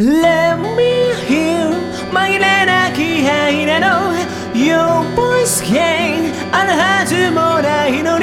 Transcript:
Let me hear my lenaki haina no Your voice came and had to more no